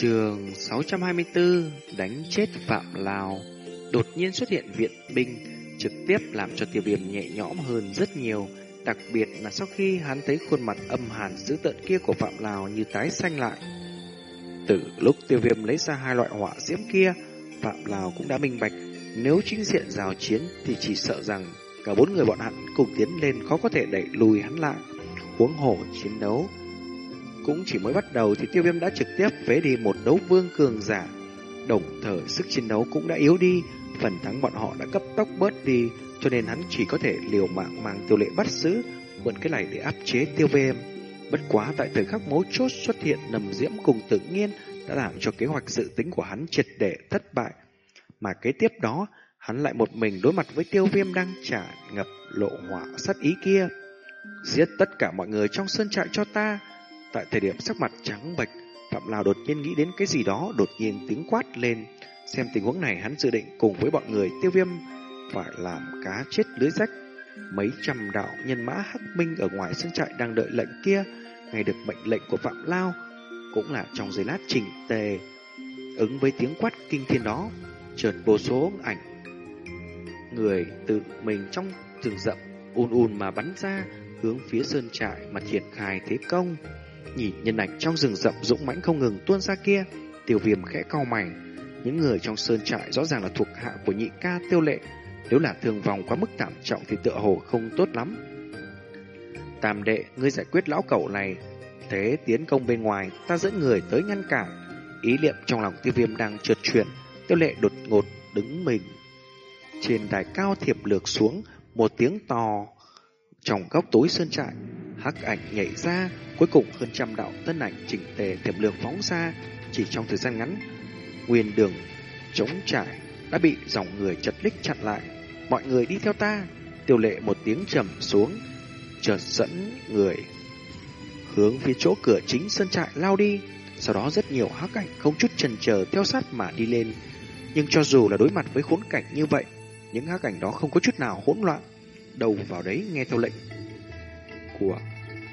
Trường 624 đánh chết Phạm Lào, Đột nhiên xuất hiện viện binh, Trực tiếp làm cho tiêu viêm nhẹ nhõm hơn rất nhiều. Đặc biệt là sau khi hắn thấy khuôn mặt âm hàn dữ tợn kia của Phạm Lào như tái xanh lại. Từ lúc tiêu viêm lấy ra hai loại hỏa diễm kia, Phạm Lào cũng đã minh bạch, Nếu chính diện rào chiến thì chỉ sợ rằng Cả bốn người bọn hắn cùng tiến lên khó có thể đẩy lùi hắn lại. Huống hổ chiến đấu cũng chỉ mới bắt đầu thì tiêu viêm đã trực tiếp phế đi một đấu vương cường giả. Đồng thời sức chiến đấu cũng đã yếu đi, phần thắng bọn họ đã cấp tốc bớt đi, cho nên hắn chỉ có thể liều mạng mang tiêu lệ bắt giữ, mượn cái này để áp chế tiêu viêm. Bất quá tại thời khắc mấu chốt xuất hiện nầm diễm cùng tự nhiên đã làm cho kế hoạch dự tính của hắn triệt để thất bại. Mà kế tiếp đó, hắn lại một mình đối mặt với tiêu viêm đang trả ngập lộ hỏa sát ý kia. Giết tất cả mọi người trong sơn trại cho ta, Tại thời điểm sắc mặt trắng bệch, Phạm Lào đột nhiên nghĩ đến cái gì đó, đột nhiên tiếng quát lên. Xem tình huống này hắn dự định cùng với bọn người tiêu viêm phải làm cá chết lưới rách. Mấy trăm đạo nhân mã hắc minh ở ngoài sân trại đang đợi lệnh kia, nghe được mệnh lệnh của Phạm Lao, cũng là trong giây lát trình tề. Ứng với tiếng quát kinh thiên đó, chợt vô số ảnh người tự mình trong rừng rậm un un mà bắn ra hướng phía sơn trại mà triển khai thế công. Nhìn nhân ảnh trong rừng rậm dũng mãnh không ngừng tuôn ra kia, tiêu viêm khẽ cau mày. Những người trong sơn trại rõ ràng là thuộc hạ của nhị ca tiêu lệ. Nếu là thương vong quá mức thảm trọng thì tựa hồ không tốt lắm. Tam đệ, ngươi giải quyết lão cẩu này. Thế tiến công bên ngoài, ta dẫn người tới ngăn cản. Ý niệm trong lòng tiêu viêm đang trượt chuyển, tiêu lệ đột ngột đứng mình. Trên đài cao thiệp lược xuống, một tiếng to. Trong góc tối sơn trại, hắc ảnh nhảy ra, cuối cùng hơn trăm đạo tân ảnh chỉnh tề tiềm lược phóng ra, chỉ trong thời gian ngắn, nguyên đường chống trải đã bị dòng người chật lích chặn lại. Mọi người đi theo ta, tiêu lệ một tiếng trầm xuống, chợt dẫn người hướng phía chỗ cửa chính sân trại lao đi. Sau đó rất nhiều hắc ảnh không chút chần chờ theo sát mà đi lên. Nhưng cho dù là đối mặt với khốn cảnh như vậy, những hắc ảnh đó không có chút nào hỗn loạn. Đầu vào đấy nghe theo lệnh của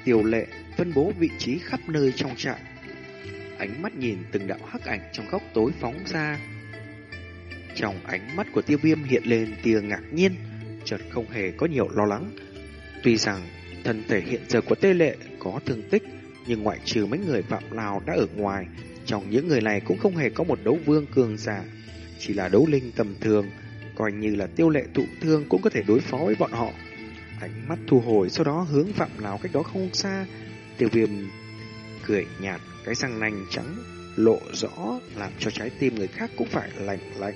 Tiểu lệ phân bố vị trí khắp nơi trong trại. Ánh mắt nhìn từng đạo hắc ảnh trong góc tối phóng ra. Trong ánh mắt của tiêu viêm hiện lên tia ngạc nhiên, chợt không hề có nhiều lo lắng. Tuy rằng thân thể hiện giờ của tê lệ có thương tích, nhưng ngoại trừ mấy người phạm lào đã ở ngoài, trong những người này cũng không hề có một đấu vương cường giả, chỉ là đấu linh tầm thường, coi như là tiêu lệ thụ thương cũng có thể đối phó với bọn họ. Ánh mắt thu hồi sau đó hướng Phạm Lào cách đó không xa. Tiêu viêm cười nhạt, cái răng nanh trắng lộ rõ làm cho trái tim người khác cũng phải lạnh lạnh.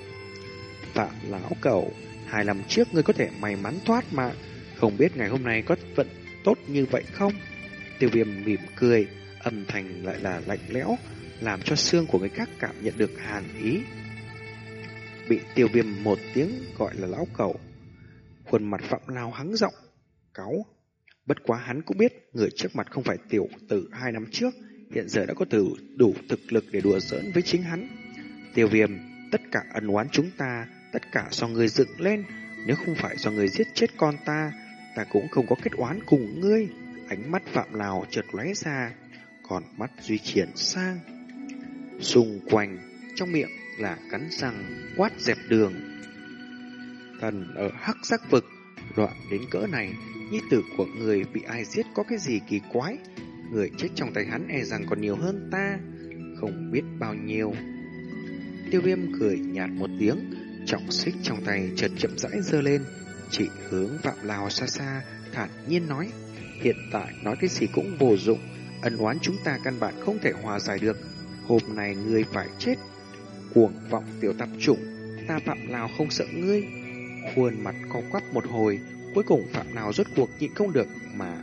Phạm Lão cầu, hai năm trước ngươi có thể may mắn thoát mạng không biết ngày hôm nay có vận tốt như vậy không? Tiêu viêm mỉm cười, âm thanh lại là lạnh lẽo, làm cho xương của người khác cảm nhận được hàn ý. Bị tiêu viêm một tiếng gọi là lão cầu. Khuôn mặt Phạm Lao hắng giọng cáu. Bất quá hắn cũng biết người trước mặt không phải tiểu tử hai năm trước, hiện giờ đã có từ đủ thực lực để đùa giỡn với chính hắn. Tiêu viêm, tất cả ân oán chúng ta, tất cả do người dựng lên, nếu không phải do người giết chết con ta, ta cũng không có kết oán cùng ngươi. Ánh mắt Phạm Lào chợt lóe ra, còn mắt Duy Triển sang. Xung quanh, trong miệng là cắn răng, quát dẹp đường. Thần ở hắc sắc vực, loạn đến cỡ này, Nhi tử của người bị ai giết có cái gì kỳ quái? Người chết trong tay hắn e rằng còn nhiều hơn ta Không biết bao nhiêu. Tiêu viêm cười nhạt một tiếng Trọng xích trong tay chợt chậm rãi dơ lên. Chỉ hướng Phạm Lào xa xa Thản nhiên nói Hiện tại nói cái gì cũng vô dụng Ân oán chúng ta căn bản không thể hòa giải được. Hôm nay người phải chết Cuồng vọng tiểu tạp chủng, Ta Phạm nào không sợ ngươi? Khuôn mặt co quắp một hồi, Cuối cùng Phạm nào rốt cuộc nhịn không được mà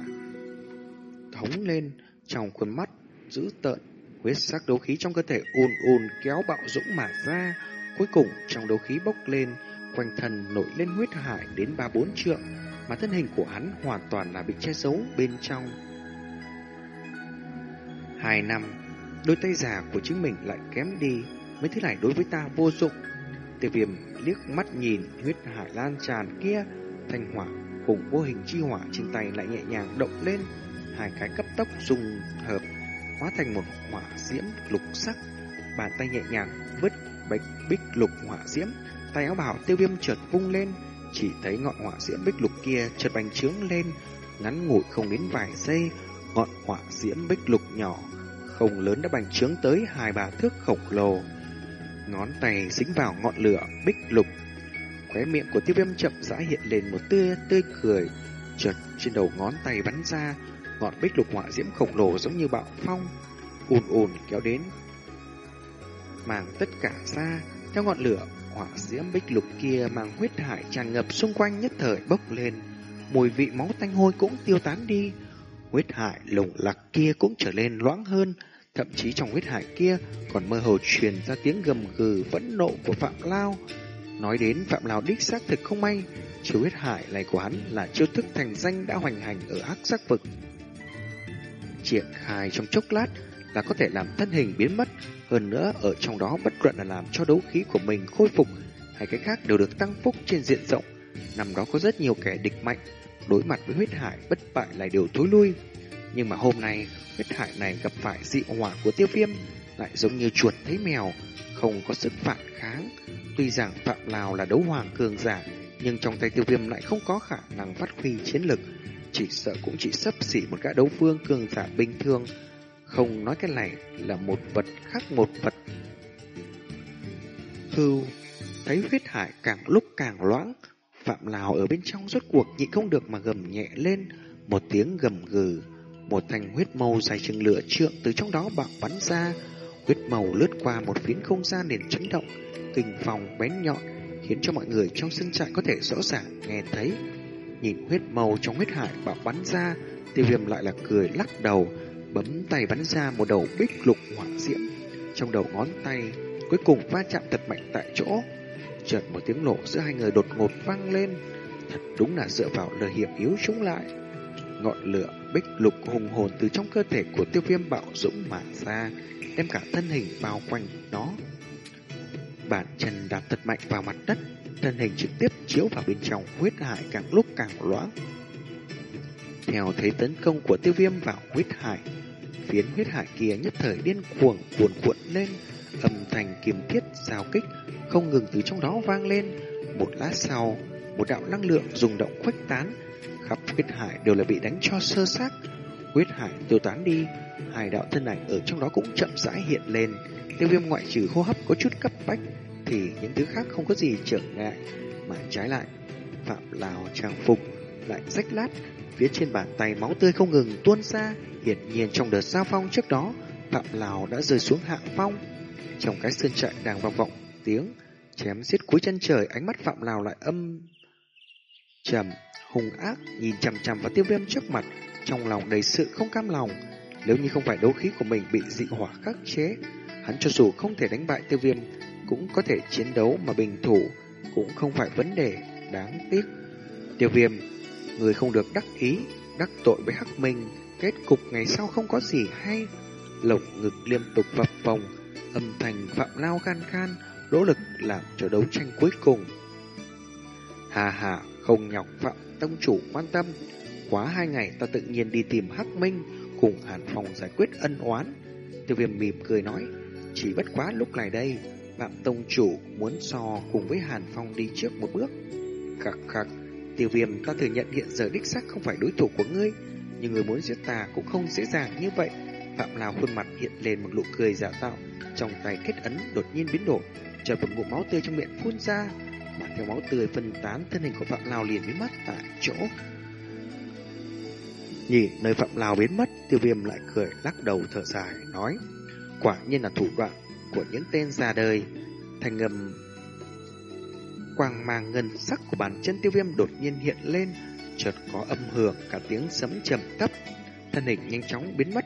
thống lên trong khuôn mắt, dữ tợn, huyết sắc đấu khí trong cơ thể ùn ùn kéo bạo dũng mà ra, cuối cùng trong đấu khí bốc lên, quanh thân nổi lên huyết hải đến ba bốn trượng, mà thân hình của hắn hoàn toàn là bị che giấu bên trong. Hai năm, đôi tay già của chính mình lại kém đi mấy thứ này đối với ta vô dụng tiêu viêm liếc mắt nhìn huyết hải lan tràn kia thanh hỏa cùng vô hình chi hỏa trên tay lại nhẹ nhàng động lên, hai cái cấp tốc dùng hợp, hóa thành một hỏa diễm lục sắc. bàn tay nhẹ nhàng vứt bạch bích lục hỏa diễm, tay áo bảo tiêu viêm chợt vung lên, chỉ thấy ngọn hỏa diễm bích lục kia chợt bành trướng lên, ngắn ngủi không đến vài giây, ngọn hỏa diễm bích lục nhỏ không lớn đã bành trướng tới hai ba thước khổng lồ. Ngón tay dính vào ngọn lửa bích lục. Khóe miệng của tiêu viêm chậm rãi hiện lên một tươi tươi cười. Chợt trên đầu ngón tay bắn ra, ngọn bích lục hỏa diễm khổng lồ giống như bạo phong, ùn ùn kéo đến. Màng tất cả ra, theo ngọn lửa, hỏa diễm bích lục kia mang huyết hải tràn ngập xung quanh nhất thời bốc lên. Mùi vị máu tanh hôi cũng tiêu tán đi, huyết hải lồng lặc kia cũng trở nên loãng hơn, thậm chí trong huyết hải kia còn mơ hồ truyền ra tiếng gầm gừ phẫn nộ của Phạm Lao. Nói đến Phạm Lao đích xác thực không may, chiêu huyết hải này của hắn là chiêu thức thành danh đã hoành hành ở hắc sắc vực. Triển khai trong chốc lát là có thể làm thân hình biến mất, hơn nữa ở trong đó bất luận là làm cho đấu khí của mình khôi phục hay cái khác đều được tăng phúc trên diện rộng. Năm đó có rất nhiều kẻ địch mạnh, đối mặt với huyết hải bất bại lại đều thối lui. Nhưng mà hôm nay, huyết hải này gặp phải dị hỏa của tiêu viêm, lại giống như chuột thấy mèo, không có sức phản kháng. Tuy rằng Phạm Lào là đấu hoàng cường giả, nhưng trong tay tiêu viêm lại không có khả năng phát huy chiến lực. Chỉ sợ cũng chỉ sấp xỉ một gã đấu vương cường giả bình thường. Không nói cái này là một vật khác một vật. Hưu, thấy huyết hải càng lúc càng loãng, Phạm Lào ở bên trong rốt cuộc nhịn không được mà gầm nhẹ lên, một tiếng gầm gừ, một thanh huyết màu dài chừng lửa trượng từ trong đó bạo bắn ra, huyết màu lướt qua một phiến không gian liền chấn động, kinh phòng bén nhọn, khiến cho mọi người trong sân trại có thể rõ ràng nghe thấy. Nhìn huyết màu trong huyết hải bạo bắn ra, tiêu viêm lại là cười lắc đầu, bấm tay bắn ra một đầu bích lục hỏa diễm. Trong đầu ngón tay, cuối cùng va chạm thật mạnh tại chỗ, Chợt một tiếng nổ giữa hai người đột ngột vang lên, thật đúng là dựa vào lời hiểm yếu chống lại. Ngọn lửa bích lục hùng hồn từ trong cơ thể của tiêu viêm bạo dũng mà ra, đem cả thân hình bao quanh nó. Bàn chân đạp thật mạnh vào mặt đất, thân hình trực tiếp chiếu vào bên trong huyết hải càng lúc càng loãng. Theo thế tấn công của tiêu viêm vào huyết hải, phiến huyết hải kia nhất thời điên cuồng cuồn cuộn lên, âm thanh kiềm thiết giao kích không ngừng từ trong đó vang lên. Một lát sau, một đạo năng lượng rung động khuếch tán, khắp huyết hải đều là bị đánh cho sơ xác. Huyết hải tiêu tán đi, hai đạo thân ảnh ở trong đó cũng chậm rãi hiện lên. Tiêu viêm ngoại trừ hô hấp có chút cấp bách, thì những thứ khác không có gì trở ngại, mà trái lại. Phạm Lào trang phục lại rách lát, phía trên bàn tay máu tươi không ngừng tuôn ra, hiển nhiên trong đợt giao phong trước đó, Phạm Lào đã rơi xuống hạ phong. Trong cái sơn trại đang vọng vọng tiếng chém giết cuối chân trời, ánh mắt Phạm Lào lại âm trầm, hung ác nhìn chằm chằm vào tiêu viêm trước mặt, trong lòng đầy sự không cam lòng. Nếu như không phải đấu khí của mình bị dị hỏa khắc chế, hắn cho dù không thể đánh bại tiêu viêm, cũng có thể chiến đấu mà bình thủ, cũng không phải vấn đề đáng tiếc. Tiêu viêm, người không được đắc ý, đắc tội với Hắc Minh, kết cục ngày sau không có gì hay. Lồng ngực liên tục vập vòng, âm thanh phạm lao khan khan, nỗ lực làm cho đấu tranh cuối cùng. Hà hà, không nhọc Phạm Tông Chủ quan tâm. Quá hai ngày ta tự nhiên đi tìm Hắc Minh cùng Hàn Phong giải quyết ân oán. Tiêu viêm mỉm cười nói, chỉ bất quá lúc này đây, Phạm Tông Chủ muốn so cùng với Hàn Phong đi trước một bước. Khắc khắc, tiêu viêm ta thừa nhận hiện giờ đích xác không phải đối thủ của ngươi, nhưng người muốn giết ta cũng không dễ dàng như vậy. Phạm Lào khuôn mặt hiện lên một nụ cười giả tạo, trong tay kết ấn đột nhiên biến đổi, chợt một ngụm máu tươi trong miệng phun ra, mà theo máu tươi phân tán thân hình của Phạm Lao liền biến mất tại chỗ. Nhìn nơi Phạm Lao biến mất, tiêu viêm lại cười lắc đầu thở dài, nói, quả nhiên là thủ đoạn của những tên già đời. Thành ngầm quang mang ngân sắc của bàn chân tiêu viêm đột nhiên hiện lên, chợt có âm hưởng cả tiếng sấm trầm thấp, thân hình nhanh chóng biến mất.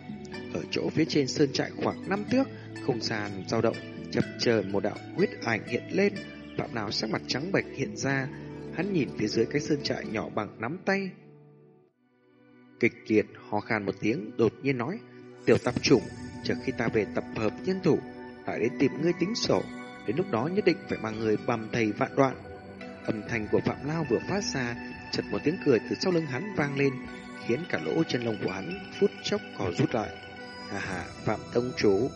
Ở chỗ phía trên sơn trại khoảng năm thước, không gian dao động chập chờn một đạo huyết ảnh hiện lên, Phạm nào sắc mặt trắng bệch hiện ra, hắn nhìn phía dưới cái sơn trại nhỏ bằng nắm tay. Kịch liệt ho khan một tiếng, đột nhiên nói, tiểu tập chủng, chờ khi ta về tập hợp nhân thủ, lại đến tìm ngươi tính sổ, đến lúc đó nhất định phải mang người bầm thầy vạn đoạn. Âm thanh của Phạm Lao vừa phát ra, chợt một tiếng cười từ sau lưng hắn vang lên, khiến cả lỗ chân lông của hắn phút chốc cò rút lại. Hà hà, Phạm Tông Chủ,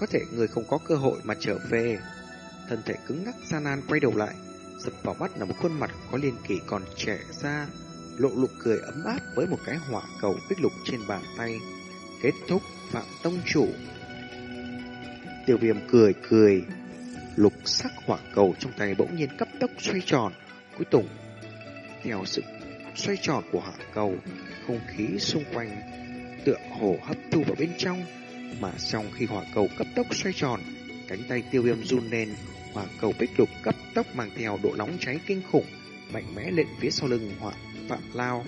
có thể người không có cơ hội mà trở về. Thân thể cứng ngắc gian nan quay đầu lại, sập vào mắt là một khuôn mặt có liên kỷ còn trẻ ra, lộ lục cười ấm áp với một cái hỏa cầu bích lục trên bàn tay. Kết thúc Phạm Tông Chủ. Tiêu viêm cười cười, lục sắc hỏa cầu trong tay bỗng nhiên cấp tốc xoay tròn, cuối cùng theo sự xoay tròn của hỏa cầu, không khí xung quanh tựa hồ hấp thu vào bên trong, mà sau khi hỏa cầu cấp tốc xoay tròn, cánh tay tiêu viêm run lên, hỏa cầu bích lục cấp tốc mang theo độ nóng cháy kinh khủng, mạnh mẽ lên phía sau lưng hỏa phạm lao.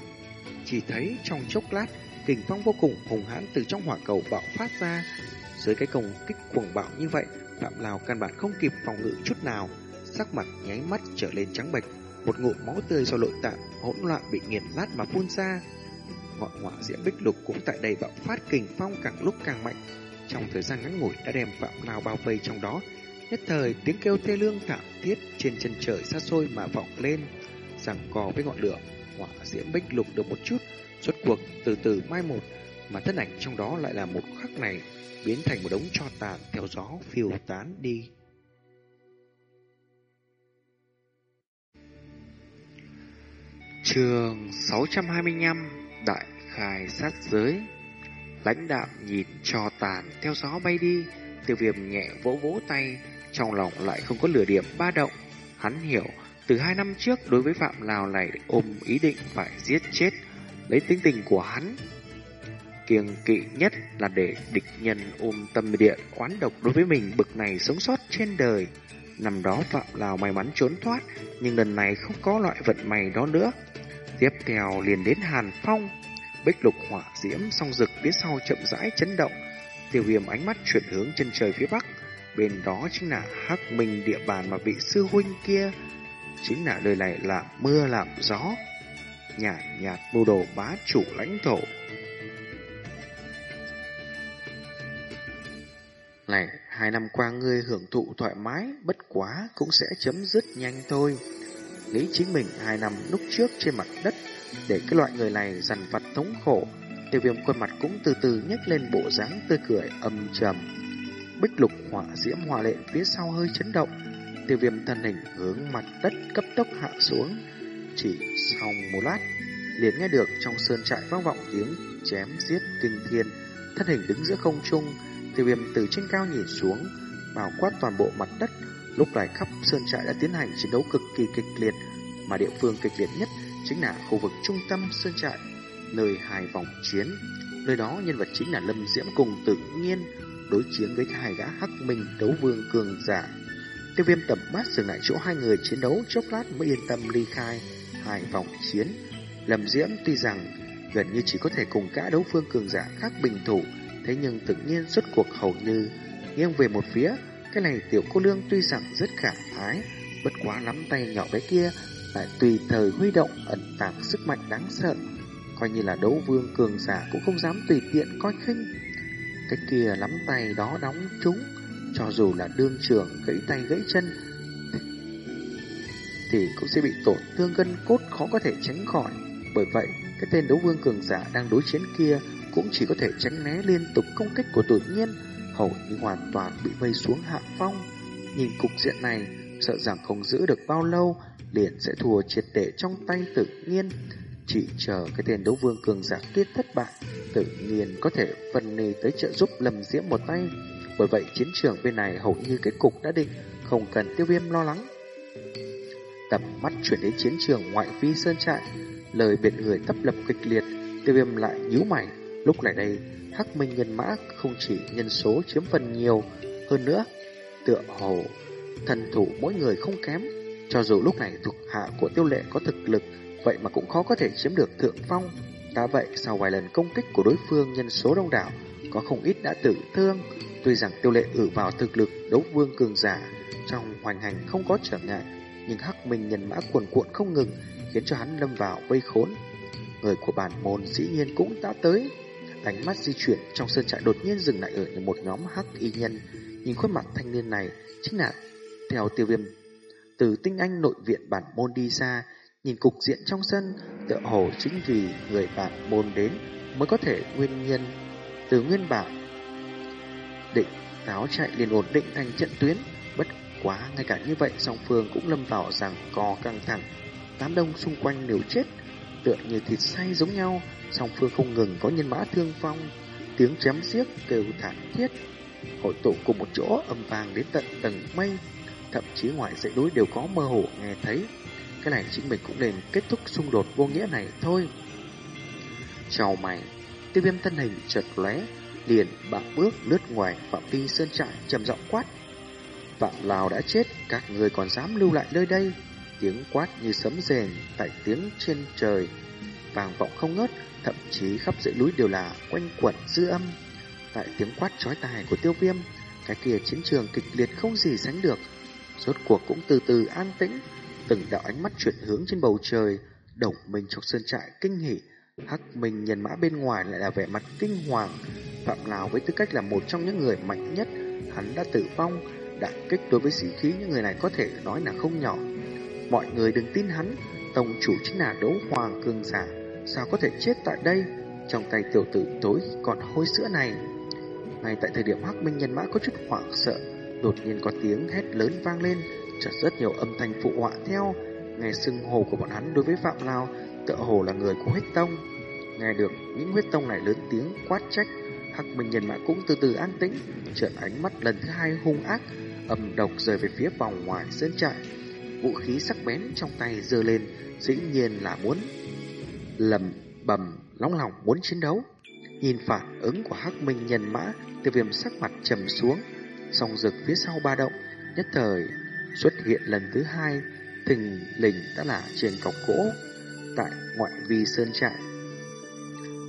Chỉ thấy trong chốc lát, kình phong vô cùng hùng hãn từ trong hỏa cầu bạo phát ra. Dưới cái công kích cuồng bạo như vậy, Phạm Lào căn bản không kịp phòng ngự chút nào, sắc mặt nháy mắt trở lên trắng bệch, một ngụm máu tươi do nội tạng hỗn loạn bị nghiền nát mà phun ra. Ngọn hỏa diễm bích lục cũng tại đây bạo phát kình phong càng lúc càng mạnh. Trong thời gian ngắn ngủi đã đem Phạm Lào bao vây trong đó, nhất thời tiếng kêu thê lương thảm thiết trên chân trời xa xôi mà vọng lên, rằng cò với ngọn lửa hỏa diễm bích lục được một chút, suốt cuộc từ từ mai một, mà thân ảnh trong đó lại là một khắc này biến thành một đống tro tàn theo gió phiêu tán đi. Trường 625 Đại khai sát giới Lãnh đạo nhìn trò tàn theo gió bay đi Tiêu viêm nhẹ vỗ vỗ tay trong lòng lại không có lửa điểm ba động. Hắn hiểu, từ hai năm trước đối với Phạm Lào này ôm ý định phải giết chết Lấy tính tình của hắn. Kiêng kỵ nhất là để địch nhân ôm tâm địa oán độc đối với mình bực này sống sót trên đời. Năm đó Phạm Lào may mắn trốn thoát, Nhưng lần này không có loại vận may đó nữa. Tiếp theo liền đến Hàn Phong, Bích lục hỏa diễm song rực phía sau chậm rãi chấn động, Tiêu viêm ánh mắt chuyển hướng chân trời phía bắc. Bên đó chính là hắc minh địa bàn mà vị sư huynh kia Chính là đời này là mưa làm gió Nhạt nhạt mưu đồ bá chủ lãnh thổ Này, hai năm qua ngươi hưởng thụ thoải mái, bất quá cũng sẽ chấm dứt nhanh thôi. Nghĩ chính mình hai năm lúc trước trên mặt đất, để cái loại người này dằn vặt thống khổ, tiêu viêm khuôn mặt cũng từ từ nhấc lên bộ dáng tươi cười âm trầm. Bích lục hỏa diễm hòa lệ phía sau hơi chấn động, tiêu viêm thân hình hướng mặt đất cấp tốc hạ xuống. Chỉ sau một lát, liền nghe được trong sơn trại vang vọng tiếng chém giết kinh thiên, thân hình đứng giữa không trung, Tiêu viêm từ trên cao nhìn xuống, bao quát toàn bộ mặt đất. Lúc này khắp sơn trại đã tiến hành chiến đấu cực kỳ kịch liệt, mà địa phương kịch liệt nhất chính là khu vực trung tâm sơn trại, nơi hai vòng chiến. Nơi đó nhân vật chính là Lâm Diễm cùng tự nhiên đối chiến với hai gã hắc minh đấu vương cường giả. Tiêu viêm tầm mắt dừng lại chỗ hai người chiến đấu chốc lát mới yên tâm ly khai hai vòng chiến. Lâm Diễm tuy rằng gần như chỉ có thể cùng cả đấu phương cường giả khác bình thủ, Thế nhưng tự nhiên suốt cuộc hầu như nghiêng về một phía. Cái này tiểu cô lương tuy rằng rất khả ái, bất quá lắm tay nhỏ bé kia lại tùy thời huy động ẩn tàng sức mạnh đáng sợ. Coi như là đấu vương cường giả cũng không dám tùy tiện coi khinh. Cái kia lắm tay đó đóng chúng, cho dù là đương trường gãy tay gãy chân, thì cũng sẽ bị tổn thương gân cốt khó có thể tránh khỏi. Bởi vậy, cái tên đấu vương cường giả đang đối chiến kia cũng chỉ có thể tránh né liên tục công kích của tự nhiên, hầu như hoàn toàn bị vây xuống hạ phong. Nhìn cục diện này, sợ rằng không giữ được bao lâu, liền sẽ thua triệt để trong tay tự nhiên. Chỉ chờ cái tên đấu vương cường giả kia thất bại, tự nhiên có thể phần nề tới trợ giúp lầm diễm một tay. Bởi vậy chiến trường bên này hầu như kết cục đã định, không cần tiêu viêm lo lắng. Tầm mắt chuyển đến chiến trường ngoại vi sơn trại, lời biệt người tấp lập kịch liệt, tiêu viêm lại nhíu mày, Lúc này đây, Hắc Minh nhân mã không chỉ nhân số chiếm phần nhiều, hơn nữa, tựa hồ, thần thủ mỗi người không kém. Cho dù lúc này thuộc hạ của tiêu lệ có thực lực, vậy mà cũng khó có thể chiếm được thượng phong. Đã vậy, sau vài lần công kích của đối phương nhân số đông đảo, có không ít đã tử thương. Tuy rằng tiêu lệ ử vào thực lực đấu vương cường giả, trong hoành hành không có trở ngại, nhưng Hắc Minh nhân mã cuồn cuộn không ngừng, khiến cho hắn lâm vào vây khốn. Người của bản môn dĩ nhiên cũng đã tới, Ánh mắt di chuyển trong sơn trại đột nhiên dừng lại ở một nhóm hắc y nhân. Nhìn khuôn mặt thanh niên này chính là theo tiêu viêm. Từ tinh anh nội viện bản môn đi xa, nhìn cục diện trong sân, tựa hồ chính vì người bản môn đến mới có thể nguyên nhân từ nguyên bản định tháo chạy liền ổn định thành trận tuyến. Bất quá, ngay cả như vậy, song phương cũng lâm vào rằng co căng thẳng. Đám đông xung quanh đều chết, tựa như thịt say giống nhau. Song phương không ngừng có nhân mã thương vong, tiếng chém giết kêu thảm thiết. Hội tụ cùng một chỗ âm vang đến tận tầng mây, thậm chí ngoài dãy núi đều có mơ hồ nghe thấy. Cái này chính mình cũng nên kết thúc xung đột vô nghĩa này thôi. Chào mày, tiêu viêm thân hình chợt lóe, liền bạo bước lướt ngoài phạm vi sơn trại trầm giọng quát. Vạn Lào đã chết, các người còn dám lưu lại nơi đây. Tiếng quát như sấm rền tại tiếng trên trời, vàng vọng không ngớt, thậm chí khắp dãy núi đều là quanh quẩn dư âm. Tại tiếng quát chói tai của tiêu viêm, cái kia chiến trường kịch liệt không gì sánh được. Rốt cuộc cũng từ từ an tĩnh, từng đạo ánh mắt chuyển hướng trên bầu trời, đồng mình trong sơn trại kinh hỉ. Hắc Minh nhân mã bên ngoài lại là vẻ mặt kinh hoàng. Phạm Lào với tư cách là một trong những người mạnh nhất, hắn đã tử vong, đả kích đối với sĩ khí những người này có thể nói là không nhỏ. Mọi người đừng tin hắn, tổng chủ chính là đấu hoàng cường giả, sao có thể chết tại đây, trong tay tiểu tử tối còn hôi sữa này. Ngay tại thời điểm Hắc Minh nhân mã có chút hoảng sợ, đột nhiên có tiếng hét lớn vang lên, chợt rất nhiều âm thanh phụ họa theo, nghe xưng hồ của bọn hắn đối với Phạm lao tựa hồ là người của huyết tông. Nghe được những huyết tông này lớn tiếng quát trách, Hắc Minh nhân mã cũng từ từ an tĩnh, trợn ánh mắt lần thứ hai hung ác, âm độc rời về phía vòng ngoài sơn trại. Vũ khí sắc bén trong tay giơ lên, dĩ nhiên là muốn lầm bầm nóng lòng muốn chiến đấu. Nhìn phản ứng của Hắc Minh nhân mã, tiêu viêm sắc mặt trầm xuống, song rực phía sau ba động, nhất thời xuất hiện lần thứ hai, thình lình đã là trên cọc gỗ tại ngoại vi sơn trại.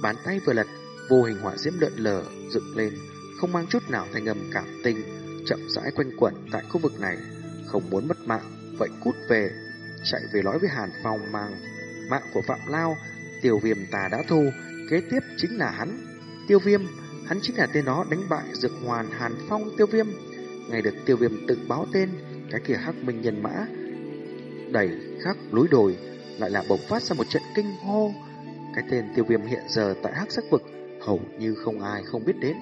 Bàn tay vừa lật, vô hình hỏa diễm lượn lờ dựng lên, không mang chút nào thành âm cảm tình chậm rãi quanh quẩn tại khu vực này, không muốn mất mạng, vậy cút về, chạy về nói với Hàn Phong mang mạng của Phạm Lao, Tiêu Viêm ta đã thu, kế tiếp chính là hắn, Tiêu Viêm, hắn chính là tên đó đánh bại Dược Hoàn Hàn Phong Tiêu Viêm. Ngày được Tiêu Viêm tự báo tên, cái kia hắc minh nhân mã đẩy khắp núi đồi lại là bộc phát ra một trận kinh hô. Cái tên tiêu viêm hiện giờ tại hắc sắc vực hầu như không ai không biết đến.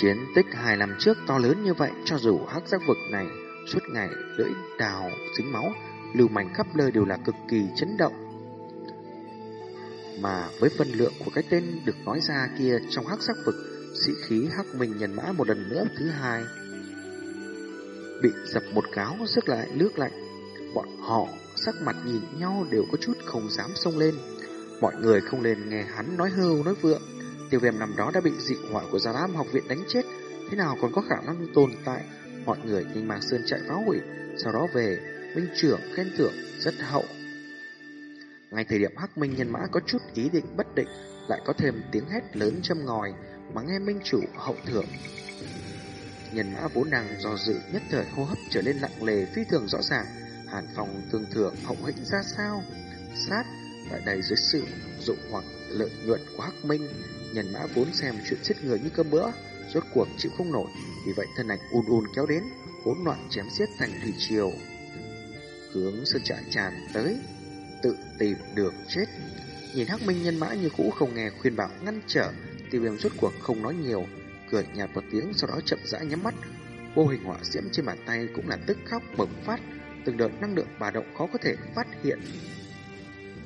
Chiến tích hai năm trước to lớn như vậy cho dù hắc sắc vực này suốt ngày lưỡi đào dính máu lưu mảnh khắp nơi đều là cực kỳ chấn động. Mà với phân lượng của cái tên được nói ra kia trong hắc sắc vực, sĩ khí hắc minh nhân mã một lần nữa thứ hai bị dập một cáo sức lại nước lạnh. Bọn họ sắc mặt nhìn nhau đều có chút không dám xông lên. Mọi người không lên nghe hắn nói hưu nói vượng. Tiêu viêm năm đó đã bị dị hỏa của Gia Lam học viện đánh chết, thế nào còn có khả năng tồn tại. Mọi người nhanh mang sơn chạy phá hủy, sau đó về, minh trưởng khen thưởng rất hậu. Ngay thời điểm Hắc Minh nhân mã có chút ý định bất định, lại có thêm tiếng hét lớn châm ngòi, mà nghe minh chủ hậu thưởng Nhân mã vốn đang do dự nhất thời hô hấp trở nên lặng lề phi thường rõ ràng. Hàn Phong tương thượng hậu hĩnh ra sao? Sát tại đây dưới sự dụng hoặc lợi nhuận của Hắc Minh, nhân mã vốn xem chuyện giết người như cơm bữa, rốt cuộc chịu không nổi, vì vậy thân ảnh ùn ùn kéo đến, hỗn loạn chém giết thành thủy triều. Hướng sơn trại tràn tới, tự tìm đường chết. Nhìn Hắc Minh nhân mã như cũ không nghe khuyên bảo ngăn trở, tiêu viêm rút cuộc không nói nhiều, cười nhạt một tiếng sau đó chậm rãi nhắm mắt. Vô hình họa diễm trên bàn tay cũng là tức khóc bùng phát, từng đợt năng lượng bà động khó có thể phát hiện.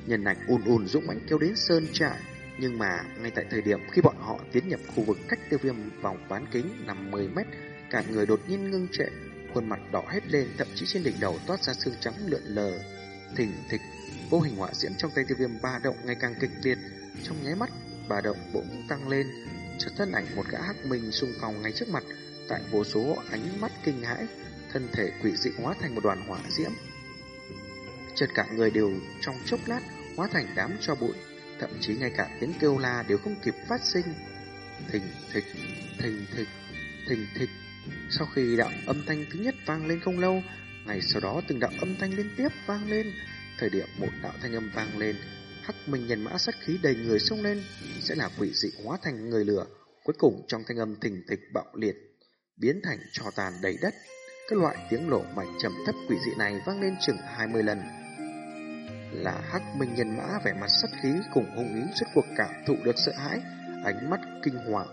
Nhân nạch ùn ùn dũng mãnh kêu đến sơn trại, nhưng mà ngay tại thời điểm khi bọn họ tiến nhập khu vực cách tiêu viêm vòng bán kính 50 mét, cả người đột nhiên ngưng trệ, khuôn mặt đỏ hết lên, thậm chí trên đỉnh đầu toát ra xương trắng lượn lờ. thỉnh thịch, vô hình họa diễm trong tay tiêu viêm ba động ngày càng kịch liệt, trong nháy mắt bà động bỗng tăng lên, trước thân ảnh một gã hắc minh xung phong ngay trước mặt, tại vô số ánh mắt kinh hãi, thân thể quỷ dị hóa thành một đoàn hỏa diễm. Chợt cả người đều trong chốc lát hóa thành đám cho bụi, thậm chí ngay cả tiếng kêu la đều không kịp phát sinh. Thình thịch, thình thịch, thình thịch. Sau khi đạo âm thanh thứ nhất vang lên không lâu, ngày sau đó từng đạo âm thanh liên tiếp vang lên. Thời điểm một đạo thanh âm vang lên, hắc minh nhân mã sát khí đầy người xông lên, sẽ là quỷ dị hóa thành người lửa, cuối cùng trong thanh âm thình thịch bạo liệt, biến thành trò tàn đầy đất. Các loại tiếng nổ mạnh trầm thấp quỷ dị này vang lên chừng 20 lần. Là hắc minh nhân mã vẻ mặt sát khí cùng hung ý suốt cuộc cảm thụ được sợ hãi, ánh mắt kinh hoàng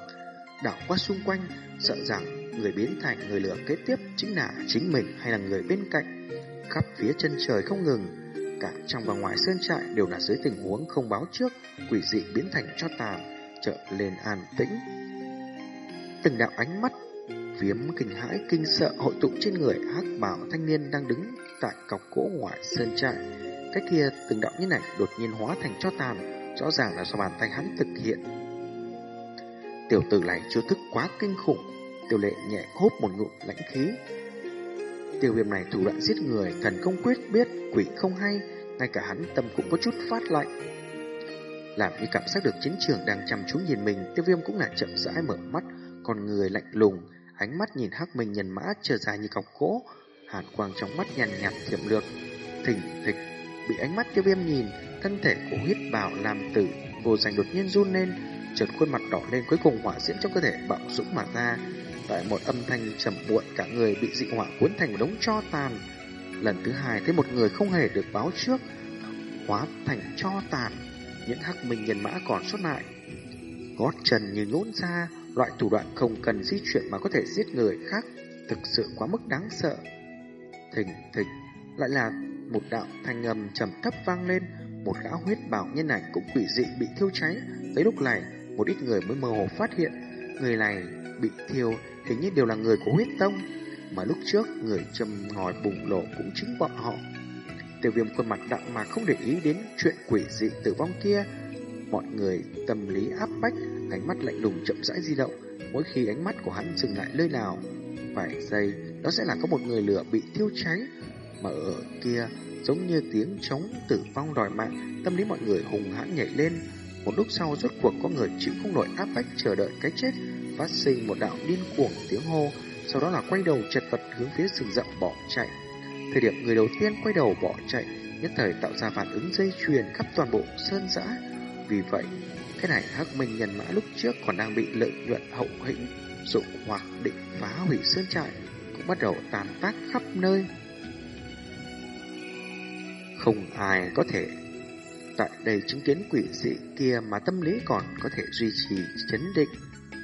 đảo qua xung quanh, sợ rằng người biến thành người lửa kế tiếp chính là chính mình hay là người bên cạnh. Khắp phía chân trời không ngừng, cả trong và ngoài sơn trại đều là dưới tình huống không báo trước, quỷ dị biến thành cho tàn, trở lên an tĩnh. Từng đạo ánh mắt viếm kinh hãi kinh sợ hội tụ trên người hắc bảo thanh niên đang đứng tại cọc gỗ ngoài sơn trại. Cách kia từng đạo như này đột nhiên hóa thành cho tàn, rõ ràng là do bàn tay hắn thực hiện. Tiểu tử này chưa thức quá kinh khủng, tiểu lệ nhẹ hốt một ngụm lãnh khí tiêu viêm này thủ đoạn giết người, thần không quyết biết, quỷ không hay, ngay cả hắn tâm cũng có chút phát lạnh. Làm như cảm giác được chiến trường đang chăm chú nhìn mình, tiêu viêm cũng là chậm rãi mở mắt, còn người lạnh lùng, ánh mắt nhìn hắc mình nhân mã trở dài như cọc gỗ, hàn quang trong mắt nhàn nhạt thiệm lược, thỉnh thịch bị ánh mắt tiêu viêm nhìn, thân thể của huyết bảo làm tử vô danh đột nhiên run lên, chợt khuôn mặt đỏ lên cuối cùng hỏa diễm trong cơ thể bạo dũng mà ra. Tại một âm thanh trầm muộn cả người bị dị hỏa cuốn thành một đống cho tàn. Lần thứ hai thấy một người không hề được báo trước, hóa thành cho tàn. Những hắc minh nhân mã còn xuất lại. Gót chân như nhũn ra, loại thủ đoạn không cần di chuyển mà có thể giết người khác, thực sự quá mức đáng sợ. Thình thịch, lại là một đạo thanh âm trầm thấp vang lên, một gã huyết bảo nhân ảnh cũng quỷ dị bị thiêu cháy. Tới lúc này, một ít người mới mơ hồ phát hiện, người này bị thiêu hình như đều là người của huyết tông, mà lúc trước người châm ngòi bùng nổ cũng chính bọn họ. Tiêu viêm khuôn mặt đặng mà không để ý đến chuyện quỷ dị tử vong kia. Mọi người tâm lý áp bách, ánh mắt lạnh lùng chậm rãi di động, mỗi khi ánh mắt của hắn dừng lại nơi nào. Vài giây, đó sẽ là có một người lửa bị thiêu cháy, mà ở kia giống như tiếng trống tử vong đòi mạng, tâm lý mọi người hùng hãn nhảy lên. Một lúc sau rốt cuộc có người chịu không nổi áp bách chờ đợi cái chết, phát sinh một đạo điên cuồng tiếng hô, sau đó là quay đầu chật vật hướng phía rừng rậm bỏ chạy. Thời điểm người đầu tiên quay đầu bỏ chạy, nhất thời tạo ra phản ứng dây chuyền khắp toàn bộ sơn dã. Vì vậy, cái này hắc minh nhân mã lúc trước còn đang bị lợi nhuận hậu hĩnh dụng hoặc định phá hủy sơn trại cũng bắt đầu tàn tác khắp nơi. Không ai có thể tại đây chứng kiến quỷ dị kia mà tâm lý còn có thể duy trì chấn định.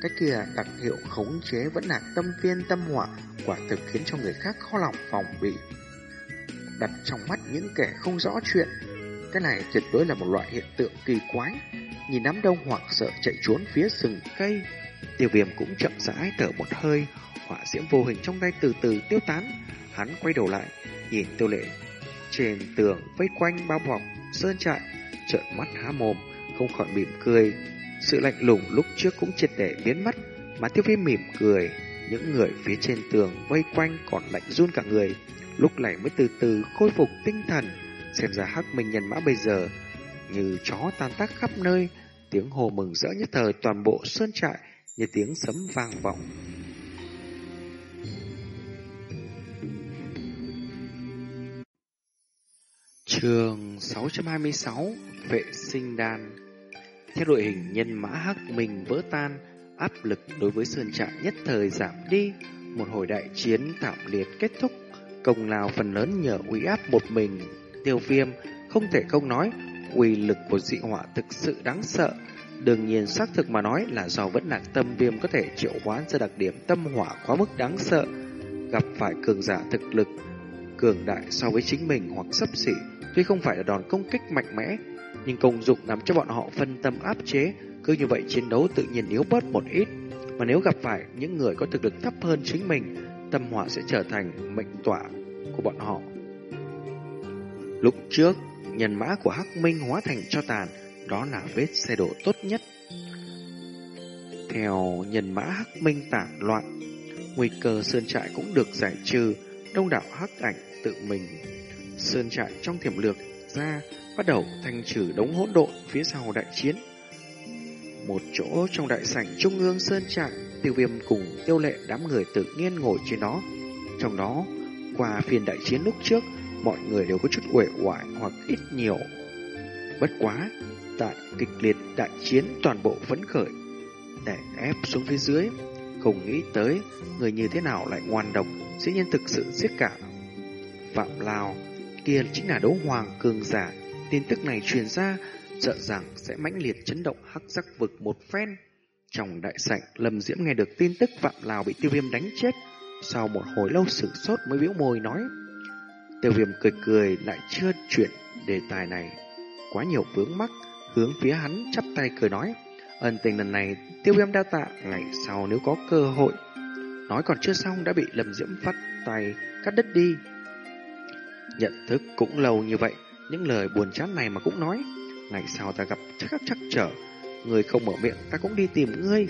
Cái kia đặc hiệu khống chế vẫn là tâm viên tâm hỏa, quả thực khiến cho người khác khó lòng phòng bị. Đặt trong mắt những kẻ không rõ chuyện, cái này tuyệt đối là một loại hiện tượng kỳ quái. Nhìn đám đông hoảng sợ chạy trốn phía rừng cây, tiêu viêm cũng chậm rãi thở một hơi, hỏa diễm vô hình trong tay từ từ tiêu tán. Hắn quay đầu lại, nhìn tiêu lệ trên tường vây quanh bao bọc sơn trại, trợn mắt há mồm, không khỏi mỉm cười. Sự lạnh lùng lúc trước cũng triệt để biến mất, mà tiêu viêm mỉm cười. Những người phía trên tường vây quanh còn lạnh run cả người, lúc này mới từ từ khôi phục tinh thần. Xem ra hắc minh nhân mã bây giờ như chó tan tác khắp nơi, tiếng hồ mừng rỡ nhất thời toàn bộ sơn trại như tiếng sấm vang vọng. Trường 626 Vệ sinh đan. Theo đội hình, nhân mã hắc mình vỡ tan, Áp lực đối với sơn trại nhất thời giảm đi. Một hồi đại chiến thảm liệt kết thúc, Công lao phần lớn nhờ uy áp một mình. Tiêu viêm, không thể không nói, uy lực của dị họa thực sự đáng sợ. Đương nhiên, xác thực mà nói là do vẫn lạc tâm viêm có thể triệu hoán ra đặc điểm tâm hỏa quá mức đáng sợ. Gặp phải cường giả thực lực cường đại so với chính mình hoặc sấp xỉ Tuy không phải là đòn công kích mạnh mẽ, nhưng công dụng làm cho bọn họ phân tâm áp chế, cứ như vậy chiến đấu tự nhiên yếu bớt một ít. Mà nếu gặp phải những người có thực lực thấp hơn chính mình, tâm hỏa sẽ trở thành mệnh tỏa của bọn họ. Lúc trước, nhân mã của Hắc Minh hóa thành cho tàn, đó là vết xe đổ tốt nhất. Theo nhân mã Hắc Minh tản loạn, nguy cơ sơn trại cũng được giải trừ, đông đảo Hắc ảnh tự mình Sơn trại trong thiểm lược ra bắt đầu thanh trừ đống hỗn độn phía sau đại chiến. Một chỗ trong đại sảnh trung ương sơn trại, tiêu viêm cùng tiêu lệ đám người tự nhiên ngồi trên đó. Trong đó, qua phiên đại chiến lúc trước, mọi người đều có chút uể oải hoặc ít nhiều. Bất quá, tại kịch liệt đại chiến toàn bộ phấn khởi, để ép xuống phía dưới. Không nghĩ tới người như thế nào lại ngoan độc, dĩ nhiên thực sự giết cả. Vạm Lào kia chính là đấu hoàng cường giả. Tin tức này truyền ra, sợ rằng sẽ mãnh liệt chấn động hắc sắc vực một phen. Trong đại sảnh, Lâm Diễm nghe được tin tức Vạm Lào bị tiêu viêm đánh chết. Sau một hồi lâu sử sốt mới biểu môi nói. Tiêu viêm cười cười lại chưa chuyển đề tài này. Quá nhiều vướng mắc, hướng phía hắn chắp tay cười nói. Ân tình lần này tiêu viêm đa tạ, ngày sau nếu có cơ hội. Nói còn chưa xong đã bị Lâm Diễm phát tay cắt đứt đi. Nhận thức cũng lâu như vậy, những lời buồn chán này mà cũng nói. Ngày sau ta gặp chắc chắc trở, người không mở miệng ta cũng đi tìm ngươi.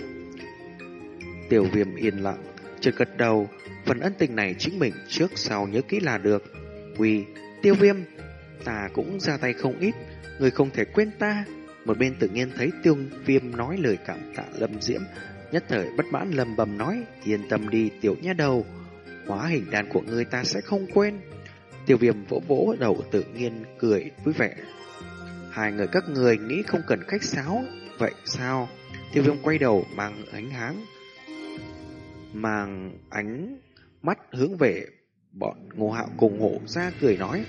Tiểu viêm yên lặng, chợt gật đầu, phần ân tình này chính mình trước sau nhớ kỹ là được. quỳ tiêu viêm, ta cũng ra tay không ít, người không thể quên ta. Một bên tự nhiên thấy tiêu viêm nói lời cảm tạ lâm diễm, nhất thời bất mãn lầm bầm nói, yên tâm đi tiểu nha đầu, hóa hình đàn của người ta sẽ không quên. Tiêu viêm vỗ vỗ đầu tự nhiên cười vui vẻ. Hai người các người nghĩ không cần khách sáo, vậy sao? Tiêu viêm quay đầu mang ánh háng, mang ánh mắt hướng về bọn ngô hạo cùng hộ ra cười nói.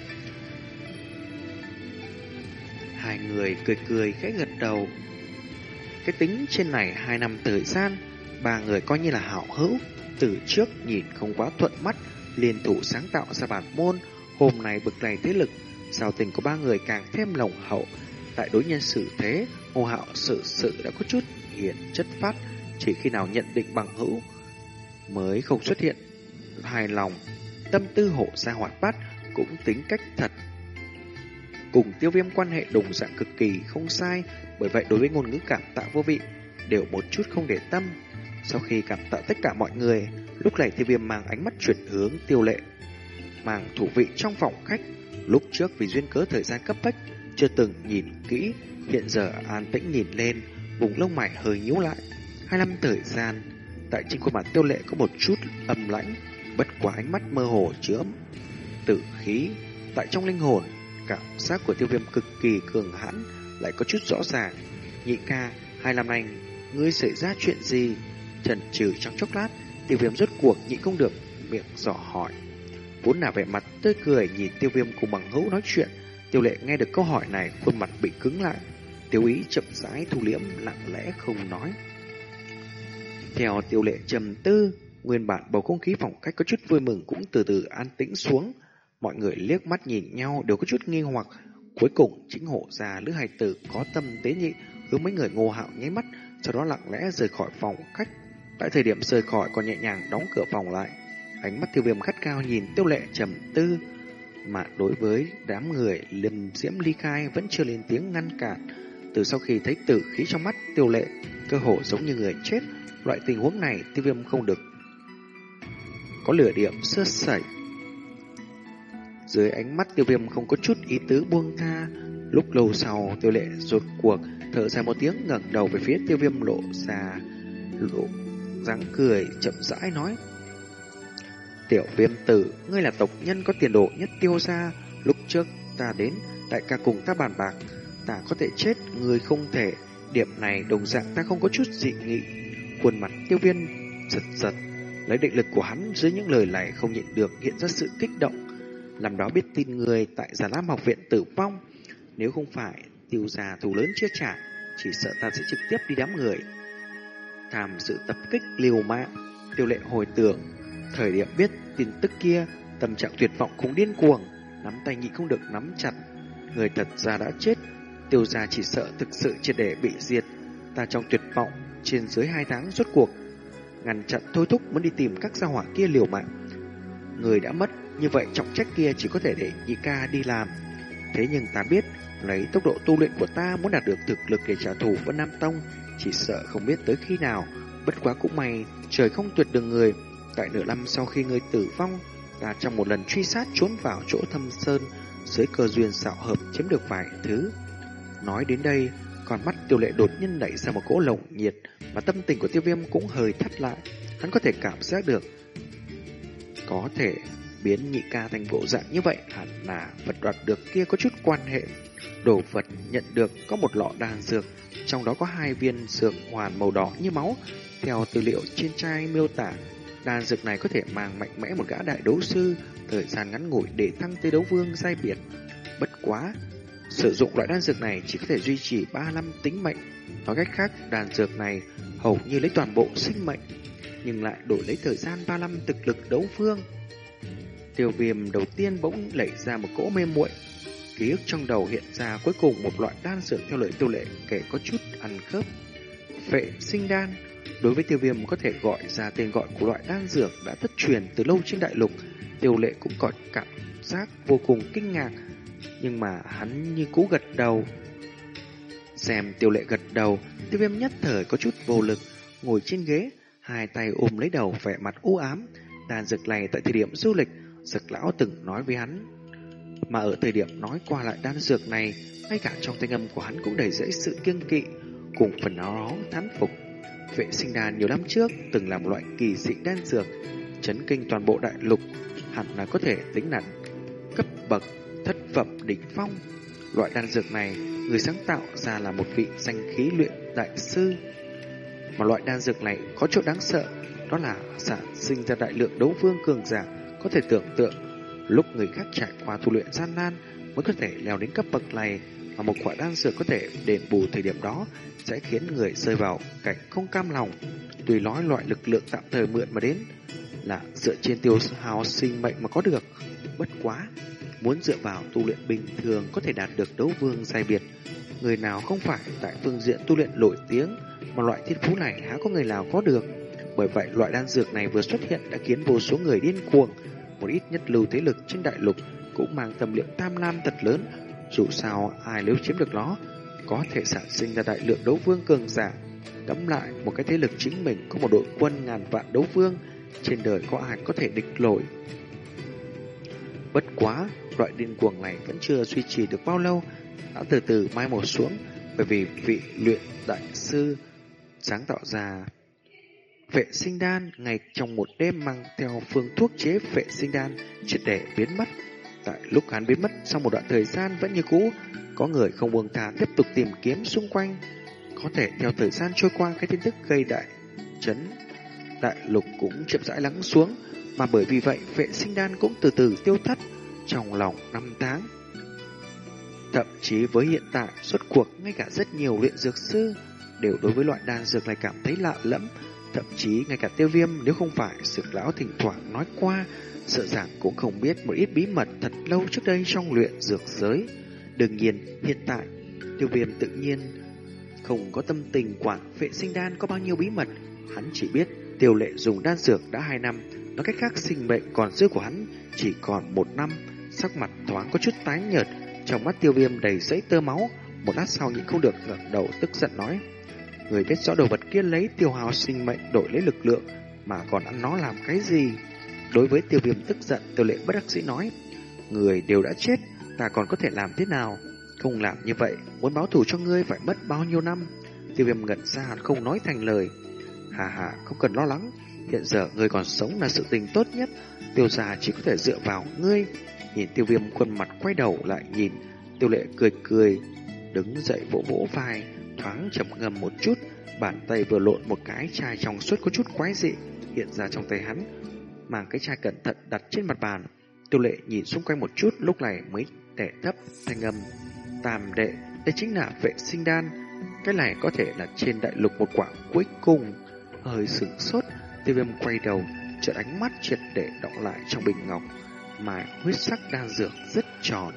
Hai người cười cười khẽ gật đầu. Cái tính trên này hai năm thời gian, ba người coi như là hảo hữu, từ trước nhìn không quá thuận mắt, liên thủ sáng tạo ra bản môn, hôm nay bực này thế lực, giao tình của ba người càng thêm lồng hậu. Tại đối nhân xử thế, Ngô Hạo sự sự đã có chút hiện chất phát, chỉ khi nào nhận định bằng hữu mới không xuất hiện hài lòng. Tâm tư hộ ra hoạt bát cũng tính cách thật. Cùng tiêu viêm quan hệ đồng dạng cực kỳ không sai, bởi vậy đối với ngôn ngữ cảm tạ vô vị, đều một chút không để tâm. Sau khi cảm tạ tất cả mọi người, lúc này tiêu viêm mang ánh mắt chuyển hướng tiêu lệ màng thủ vị trong phòng khách, lúc trước vì duyên cớ thời gian cấp bách, chưa từng nhìn kỹ, hiện giờ an tĩnh nhìn lên, vùng lông mày hơi nhíu lại. Hai năm thời gian, tại trên khuôn mặt tiêu lệ có một chút âm lãnh, bất quá ánh mắt mơ hồ chứa tử khí. Tại trong linh hồn, cảm giác của tiêu viêm cực kỳ cường hãn, lại có chút rõ ràng. Nhị ca, hai năm anh ngươi xảy ra chuyện gì? Trần trừ trong chốc lát, tiêu viêm rốt cuộc nhị không được, miệng dò hỏi. Vốn là vẻ mặt tươi cười nhìn tiêu viêm cùng bằng hữu nói chuyện, tiêu lệ nghe được câu hỏi này, khuôn mặt bị cứng lại. Tiêu ý chậm rãi thu liễm, lặng lẽ không nói. Theo tiêu lệ trầm tư, nguyên bản bầu không khí phòng khách có chút vui mừng cũng từ từ an tĩnh xuống. Mọi người liếc mắt nhìn nhau đều có chút nghi hoặc. Cuối cùng chính hộ già lữ hài tử có tâm tế nhị hướng mấy người ngô hạo nháy mắt, sau đó lặng lẽ rời khỏi phòng khách. Tại thời điểm rời khỏi còn nhẹ nhàng đóng cửa phòng lại. Ánh mắt tiêu viêm khắt cao nhìn tiêu lệ trầm tư. Mà đối với đám người lâm diễm ly khai vẫn chưa lên tiếng ngăn cản. Từ sau khi thấy tử khí trong mắt tiêu lệ, cơ hồ giống như người chết, loại tình huống này tiêu viêm không được có lửa điểm sơ sẩy. Dưới ánh mắt tiêu viêm không có chút ý tứ buông tha, lúc lâu sau tiêu lệ rụt cuộc, thở dài một tiếng ngẩng đầu về phía tiêu viêm lộ ra, lộ răng cười chậm rãi nói. Tiểu viêm tử, ngươi là tộc nhân có tiền đồ nhất tiêu gia, lúc trước ta đến, đại ca cùng ta bàn bạc, ta có thể chết, ngươi không thể, điểm này đồng dạng ta không có chút dị nghị. Khuôn mặt tiêu viên giật giật, Lấy định lực của hắn dưới những lời này không nhịn được hiện ra sự kích động. Làm đó biết tin người tại Già Lam học viện tử vong. Nếu không phải tiêu gia thù lớn chưa trả, chỉ sợ ta sẽ trực tiếp đi đám người. Tham sự tập kích liều mạng, tiêu lệ hồi tưởng. Thời điểm biết tin tức kia, tâm trạng tuyệt vọng cũng điên cuồng, nắm tay nhị không được nắm chặt. Người thật ra đã chết, tiêu gia chỉ sợ thực sự triệt để bị diệt. Ta trong tuyệt vọng, trên dưới hai tháng rốt cuộc ngăn chặn thôi thúc muốn đi tìm các gia hỏa kia liều mạng. Người đã mất, như vậy trọng trách kia chỉ có thể để nhị ca đi làm. Thế nhưng ta biết, lấy tốc độ tu luyện của ta muốn đạt được thực lực để trả thù với Nam Tông, chỉ sợ không biết tới khi nào. Bất quá cũng may, trời không tuyệt đường người. Tại nửa năm sau khi ngươi tử vong, ta trong một lần truy sát trốn vào chỗ thâm sơn, dưới cơ duyên xạo hợp chiếm được vài thứ. Nói đến đây, con mắt tiêu lệ đột nhiên nảy ra một cỗ lồng nhiệt, mà tâm tình của tiêu viêm cũng hơi thắt lại. Hắn có thể cảm giác được. Có thể biến nhị ca thành bộ dạng như vậy hẳn là vật đoạt được kia có chút quan hệ. Đồ vật nhận được có một lọ đan dược, trong đó có hai viên dược hoàn màu đỏ như máu. Theo tư liệu trên chai miêu tả, đan dược này có thể mang mạnh mẽ một gã đại đấu sư, thời gian ngắn ngủi để thăng tới đấu vương giai biệt. Bất quá, Sử dụng loại đan dược này chỉ có thể duy trì 3 năm tính mệnh. Nói cách khác, đan dược này hầu như lấy toàn bộ sinh mệnh, nhưng lại đổi lấy thời gian 3 năm thực lực đấu vương. Tiêu viêm đầu tiên bỗng lẩy ra một cỗ mê muội Ký ức trong đầu hiện ra cuối cùng một loại đan dược theo lời tiêu lệ kể có chút ăn khớp. Vệ sinh đan Đối với tiêu viêm có thể gọi ra tên gọi của loại đan dược đã thất truyền từ lâu trên đại lục, tiêu lệ cũng có cảm giác vô cùng kinh ngạc, nhưng mà hắn như cũ gật đầu. Xem tiêu lệ gật đầu, tiêu viêm nhất thời có chút vô lực, ngồi trên ghế, hai tay ôm lấy đầu vẻ mặt u ám. đàn dược này tại thời điểm du lịch, dược lão từng nói với hắn. Mà ở thời điểm nói qua lại đan dược này, ngay cả trong thanh âm của hắn cũng đầy dẫy sự kiêng kỵ, cùng phần áo đó thán phục. Vệ sinh đàn nhiều năm trước từng làm loại kỳ dị đan dược, chấn kinh toàn bộ đại lục, hẳn là có thể tính là cấp bậc thất phẩm đỉnh phong. Loại đan dược này, người sáng tạo ra là một vị danh khí luyện đại sư. Mà loại đan dược này có chỗ đáng sợ, đó là sản sinh ra đại lượng đấu vương cường giả, có thể tưởng tượng lúc người khác trải qua tu luyện gian nan mới có thể leo đến cấp bậc này mà một quả đan dược có thể đền bù thời điểm đó sẽ khiến người rơi vào cảnh không cam lòng. tùy nói loại lực lượng tạm thời mượn mà đến là dựa trên tiêu hào sinh mệnh mà có được. Bất quá, muốn dựa vào tu luyện bình thường có thể đạt được đấu vương giai biệt. Người nào không phải tại phương diện tu luyện nổi tiếng mà loại thiên phú này há có người nào có được. Bởi vậy loại đan dược này vừa xuất hiện đã khiến vô số người điên cuồng. Một ít nhất lưu thế lực trên đại lục cũng mang tâm liệu tam lam thật lớn dù sao, ai nếu chiếm được nó, Có thể sản sinh ra đại lượng đấu vương cường giả. Ngẫm lại, một cái thế lực chính mình Có một đội quân ngàn vạn đấu vương, Trên đời có ai có thể địch nổi? Bất quá, Loại điên cuồng này vẫn chưa duy trì được bao lâu. Đã từ từ mai một xuống, Bởi vì vị luyện đại sư Sáng tạo ra Vệ sinh đan ngày trong một đêm mang theo phương thuốc chế vệ sinh đan, triệt để biến mất. Tại lúc hắn biến mất sau một đoạn thời gian vẫn như cũ, có người không buông thà tiếp tục tìm kiếm xung quanh. Có thể theo thời gian trôi qua cái tin tức gây đại chấn đại lục cũng chậm rãi lắng xuống, mà bởi vì vậy vệ sinh đan cũng từ từ tiêu thất trong lòng năm tháng. Thậm chí với hiện tại suốt cuộc ngay cả rất nhiều luyện dược sư đều đối với loại đan dược này cảm thấy lạ lẫm, thậm chí ngay cả tiêu viêm nếu không phải sực lão thỉnh thoảng nói qua sợ rằng cũng không biết một ít bí mật thật lâu trước đây trong luyện dược giới. Đương nhiên, hiện tại, tiêu viêm tự nhiên không có tâm tình quản vệ sinh đan có bao nhiêu bí mật. Hắn chỉ biết tiêu lệ dùng đan dược đã hai năm, nói cách khác sinh mệnh còn dư của hắn chỉ còn một năm. Sắc mặt thoáng có chút tái nhợt, trong mắt tiêu viêm đầy giấy tơ máu. Một lát sau nhịn không được ngẩng đầu tức giận nói. Người biết rõ đồ vật kia lấy tiêu hào sinh mệnh đổi lấy lực lượng, mà còn ăn nó làm cái gì? Đối với tiêu viêm tức giận, tiêu lệ bất đắc dĩ nói, người đều đã chết, ta còn có thể làm thế nào? Không làm như vậy, muốn báo thù cho ngươi phải mất bao nhiêu năm? Tiêu viêm ngẩn ra không nói thành lời. Hà hà, không cần lo lắng, hiện giờ ngươi còn sống là sự tình tốt nhất, tiêu già chỉ có thể dựa vào ngươi. Nhìn tiêu viêm khuôn mặt quay đầu lại nhìn, tiêu lệ cười cười, đứng dậy vỗ vỗ vai, thoáng chậm ngầm một chút, bàn tay vừa lộn một cái chai trong suốt có chút quái dị hiện ra trong tay hắn mang cái chai cẩn thận đặt trên mặt bàn. Tiêu lệ nhìn xung quanh một chút lúc này mới tệ thấp thanh âm. Tam đệ, đây chính là vệ sinh đan. Cái này có thể là trên đại lục một quả cuối cùng. Hơi sửng sốt, tiêu viêm quay đầu, chợt ánh mắt triệt để đọng lại trong bình ngọc. Mà huyết sắc đan dược rất tròn.